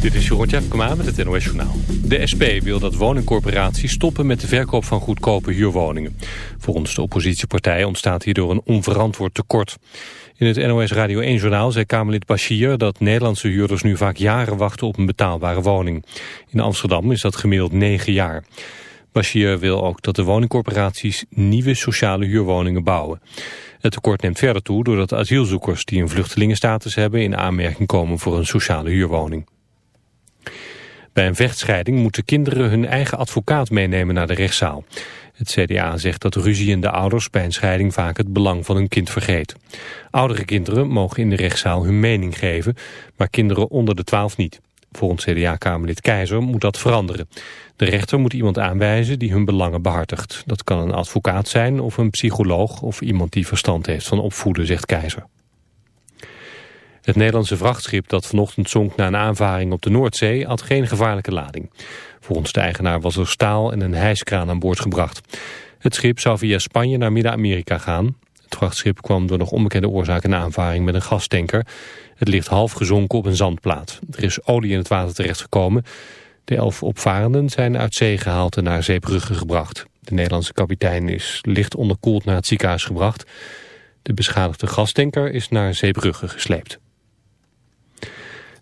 Dit is Jeroen Tjepkema met het NOS Journaal. De SP wil dat woningcorporaties stoppen met de verkoop van goedkope huurwoningen. Volgens de oppositiepartij ontstaat hierdoor een onverantwoord tekort. In het NOS Radio 1-journaal zei Kamerlid Bashir dat Nederlandse huurders nu vaak jaren wachten op een betaalbare woning. In Amsterdam is dat gemiddeld negen jaar. Bashir wil ook dat de woningcorporaties nieuwe sociale huurwoningen bouwen. Het tekort neemt verder toe doordat asielzoekers die een vluchtelingenstatus hebben in aanmerking komen voor een sociale huurwoning. Bij een vechtscheiding moeten kinderen hun eigen advocaat meenemen naar de rechtszaal. Het CDA zegt dat ruziende ouders bij een scheiding vaak het belang van hun kind vergeten. Oudere kinderen mogen in de rechtszaal hun mening geven, maar kinderen onder de 12 niet. Volgens CDA-kamerlid Keizer moet dat veranderen. De rechter moet iemand aanwijzen die hun belangen behartigt. Dat kan een advocaat zijn of een psycholoog of iemand die verstand heeft van opvoeden, zegt Keizer. Het Nederlandse vrachtschip dat vanochtend zonk na een aanvaring op de Noordzee had geen gevaarlijke lading. Volgens de eigenaar was er staal en een hijskraan aan boord gebracht. Het schip zou via Spanje naar Midden-Amerika gaan. Het vrachtschip kwam door nog onbekende oorzaak in aanvaring met een gastanker. Het ligt half gezonken op een zandplaat. Er is olie in het water terechtgekomen. De elf opvarenden zijn uit zee gehaald en naar Zeebrugge gebracht. De Nederlandse kapitein is licht onderkoeld naar het ziekenhuis gebracht. De beschadigde gastanker is naar Zeebrugge gesleept.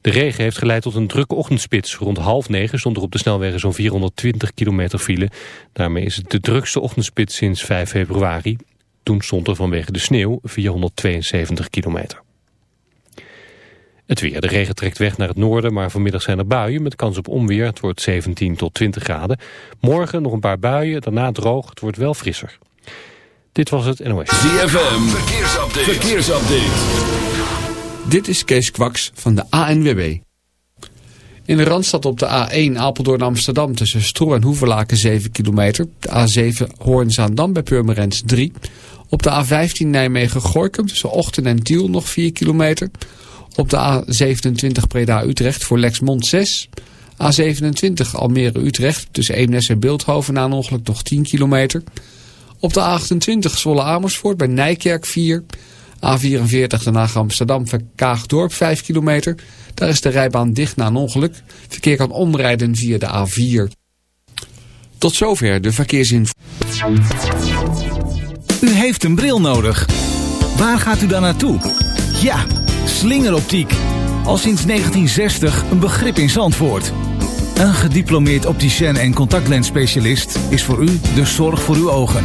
De regen heeft geleid tot een drukke ochtendspits. Rond half negen stond er op de snelwegen zo'n 420 kilometer file. Daarmee is het de drukste ochtendspits sinds 5 februari. Toen stond er vanwege de sneeuw 472 kilometer. Het weer. De regen trekt weg naar het noorden, maar vanmiddag zijn er buien met kans op onweer. Het wordt 17 tot 20 graden. Morgen nog een paar buien, daarna droog. Het wordt wel frisser. Dit was het NOS. ZFM. Verkeersupdate. Verkeersupdate. Dit is Kees Kwaks van de ANWB. In de Randstad op de A1 Apeldoorn Amsterdam tussen Stroe en Hoevelaken 7 kilometer. De A7 Hoorn-Zaandam bij Purmerend 3. Op de A15 Nijmegen-Gorkum tussen Ochten en Tiel nog 4 kilometer. Op de A27 Breda-Utrecht voor Lexmond 6. A27 Almere-Utrecht tussen Eemnes en Beeldhoven na een ongeluk nog 10 kilometer. Op de A28 Zwolle-Amersfoort bij Nijkerk 4 A44 Den Haag Amsterdam Kaagdorp 5 kilometer. Daar is de rijbaan dicht na een ongeluk. Verkeer kan omrijden via de A4. Tot zover de verkeersinformatie. U heeft een bril nodig. Waar gaat u dan naartoe? Ja, slingeroptiek. Al sinds 1960 een begrip in Zandvoort. Een gediplomeerd opticien en contactlensspecialist is voor u de zorg voor uw ogen.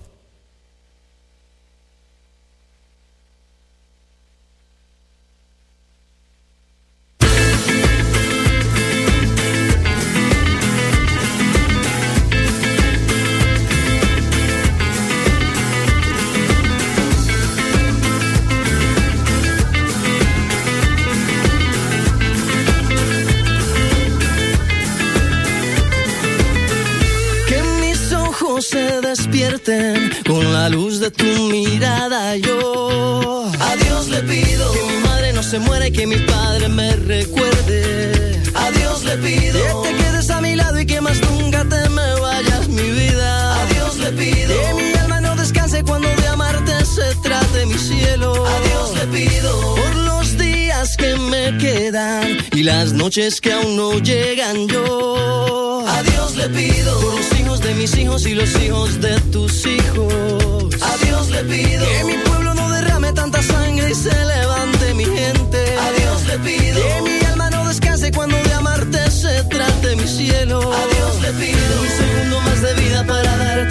se muera y que mi padre me recuerde. A Dios le pido que te quedes a mi lado y que más nunca te me vayas mi vida. A Dios le pido que mi alma no descanse cuando de amarte se trate mi cielo. A Dios le pido por los días que me quedan y las noches que aún no llegan yo. A Dios le pido por los hijos de mis hijos y los hijos de tus hijos. A Dios le pido que mi pueblo no derrame tanta sangre y se cuando de amarte se trate mi cielo. A Dios le pido un segundo más de vida para darte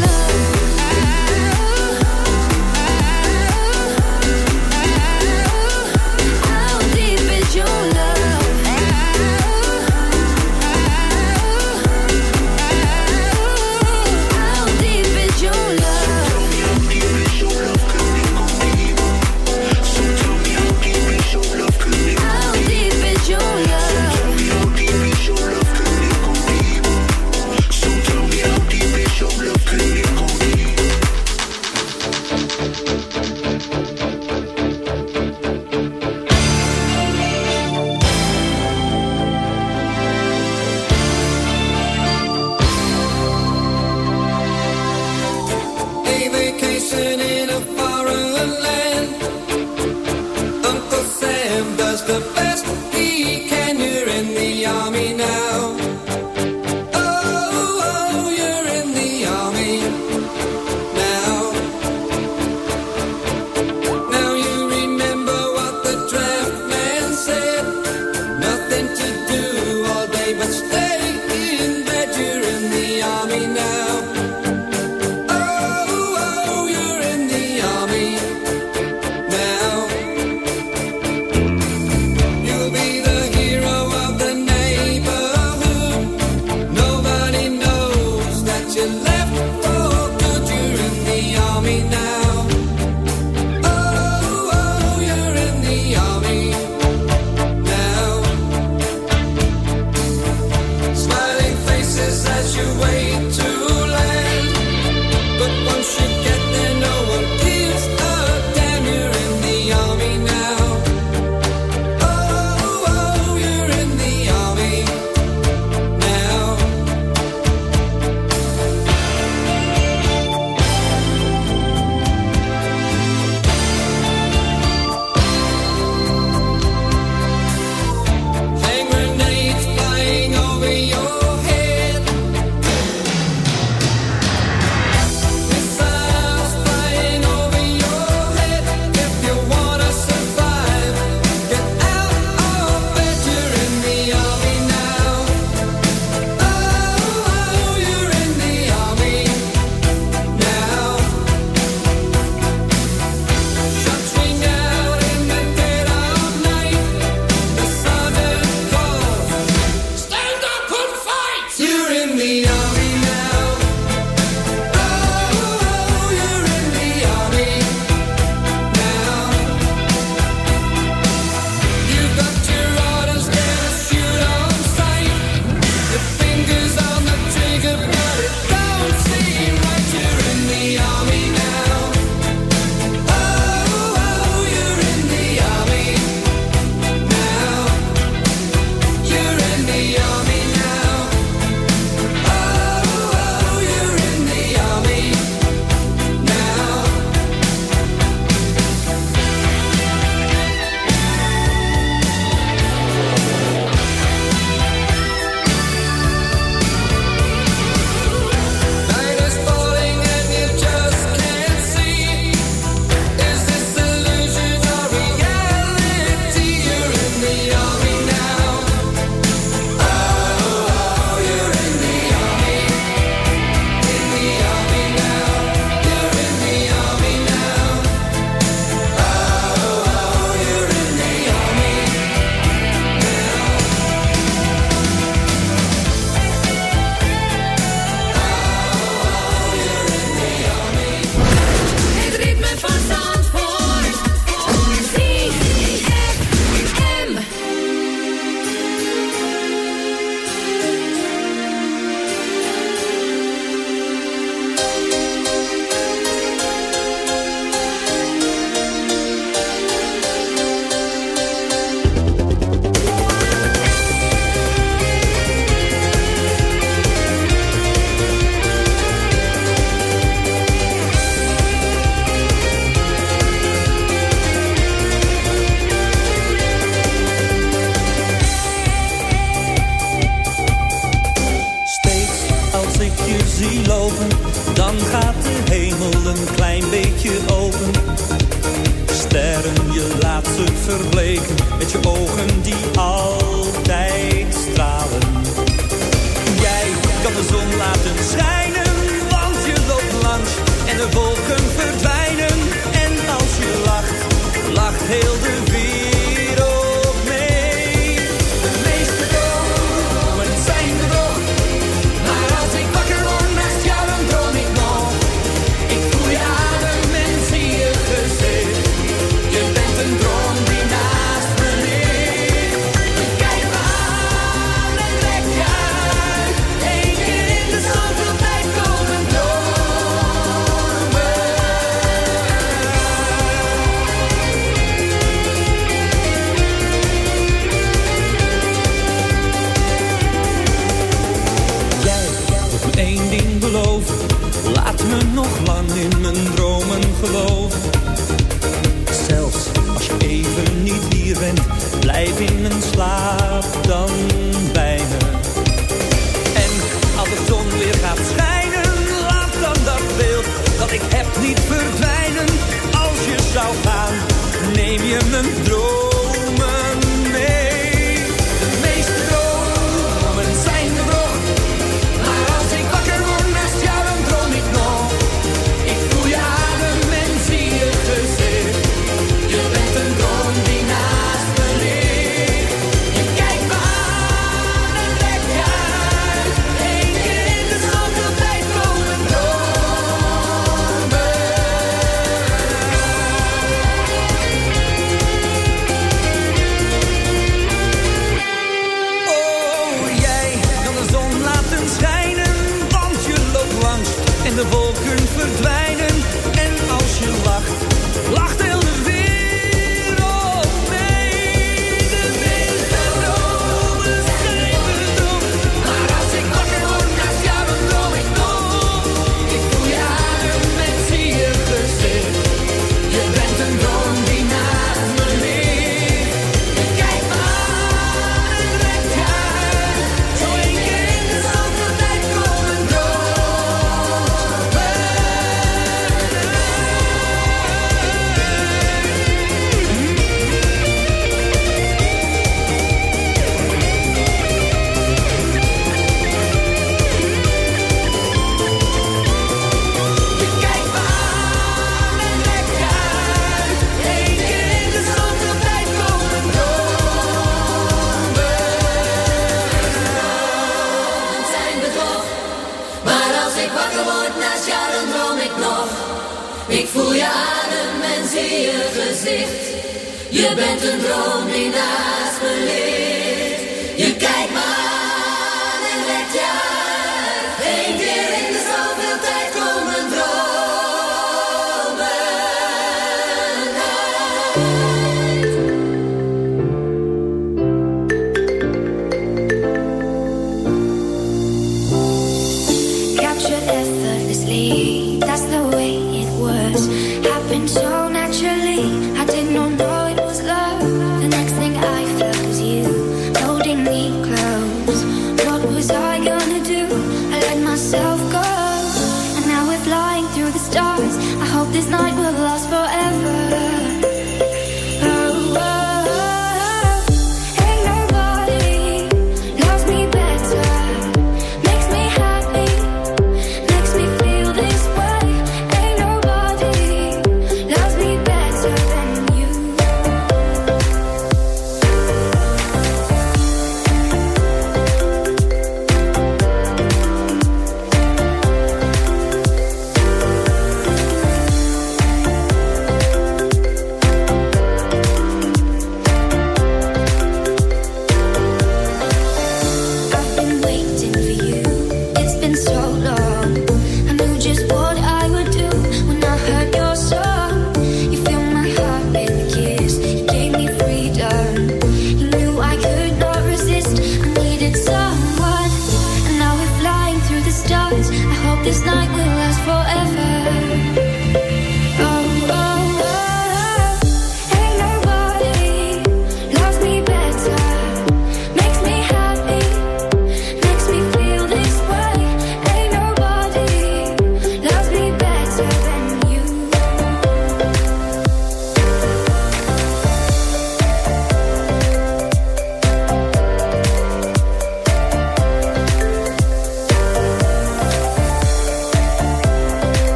等候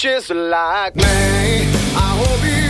just like me. I hope you.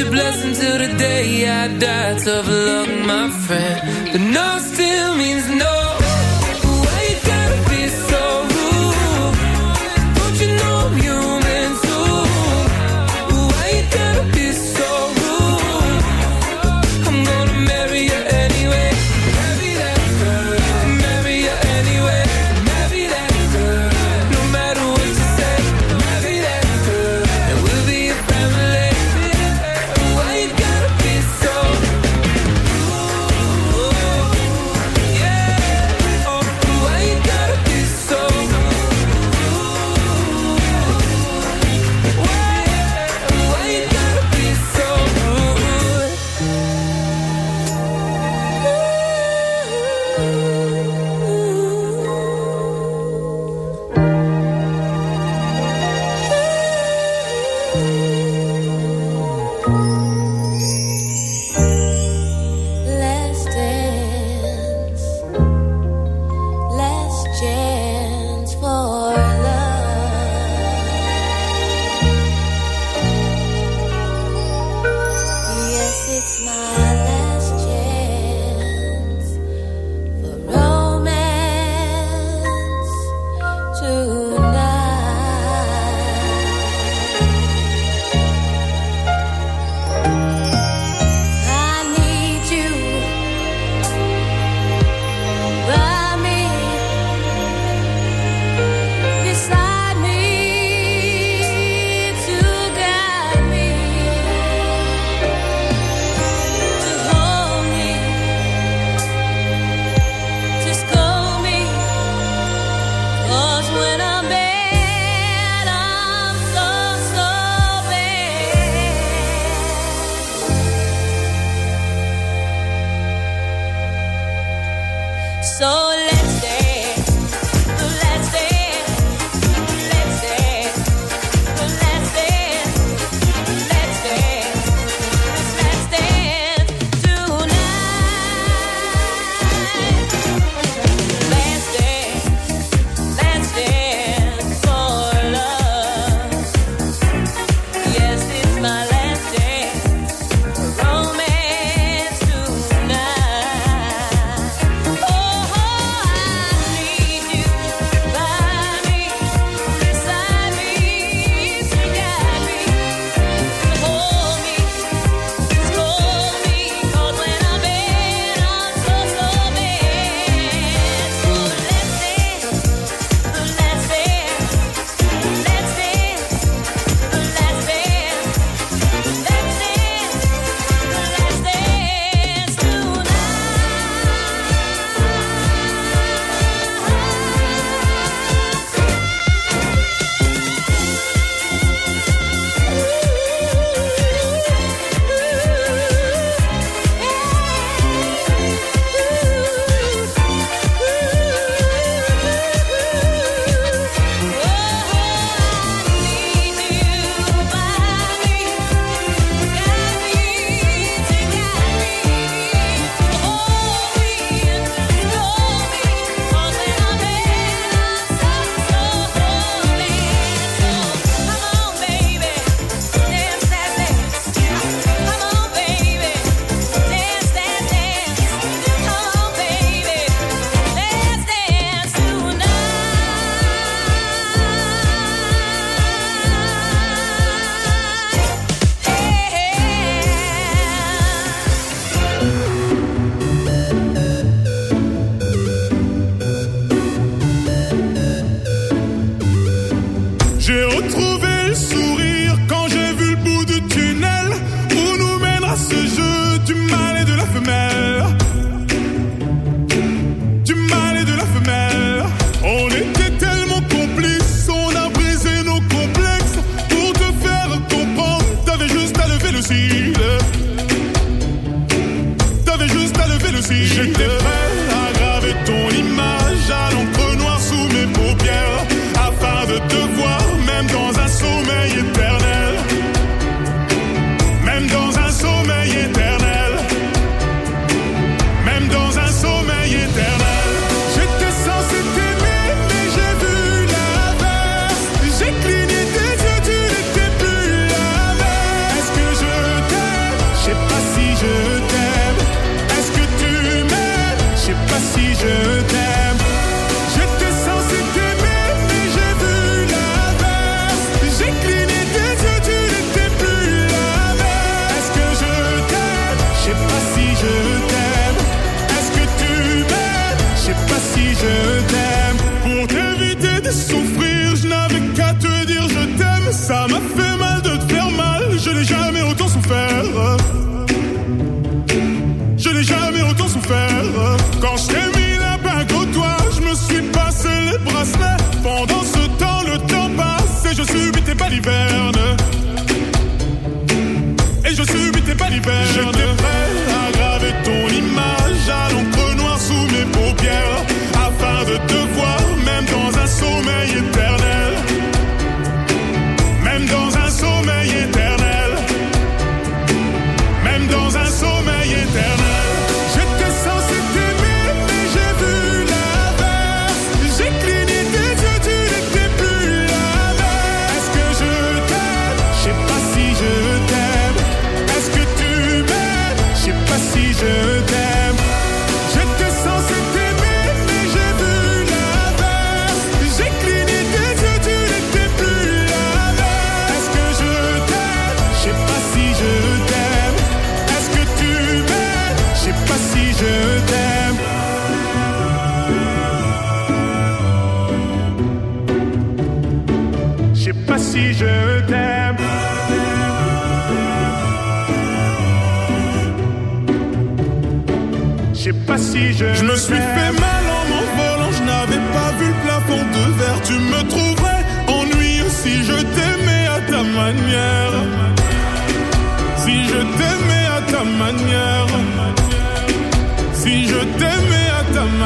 your blessings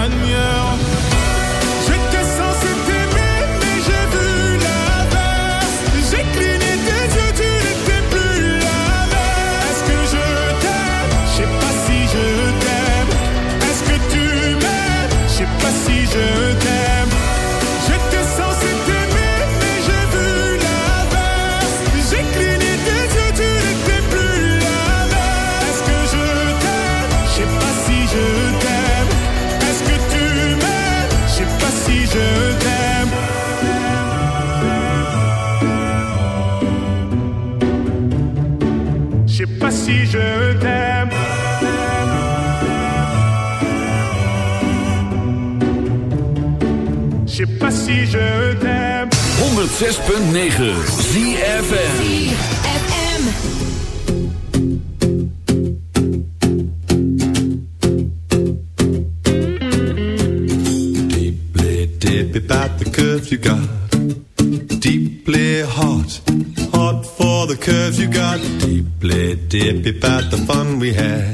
Yeah. si je t'aime. 106.9 ZFM. about the curves you got Deeply hot, hot for the curves you got Deeply dip about the fun we had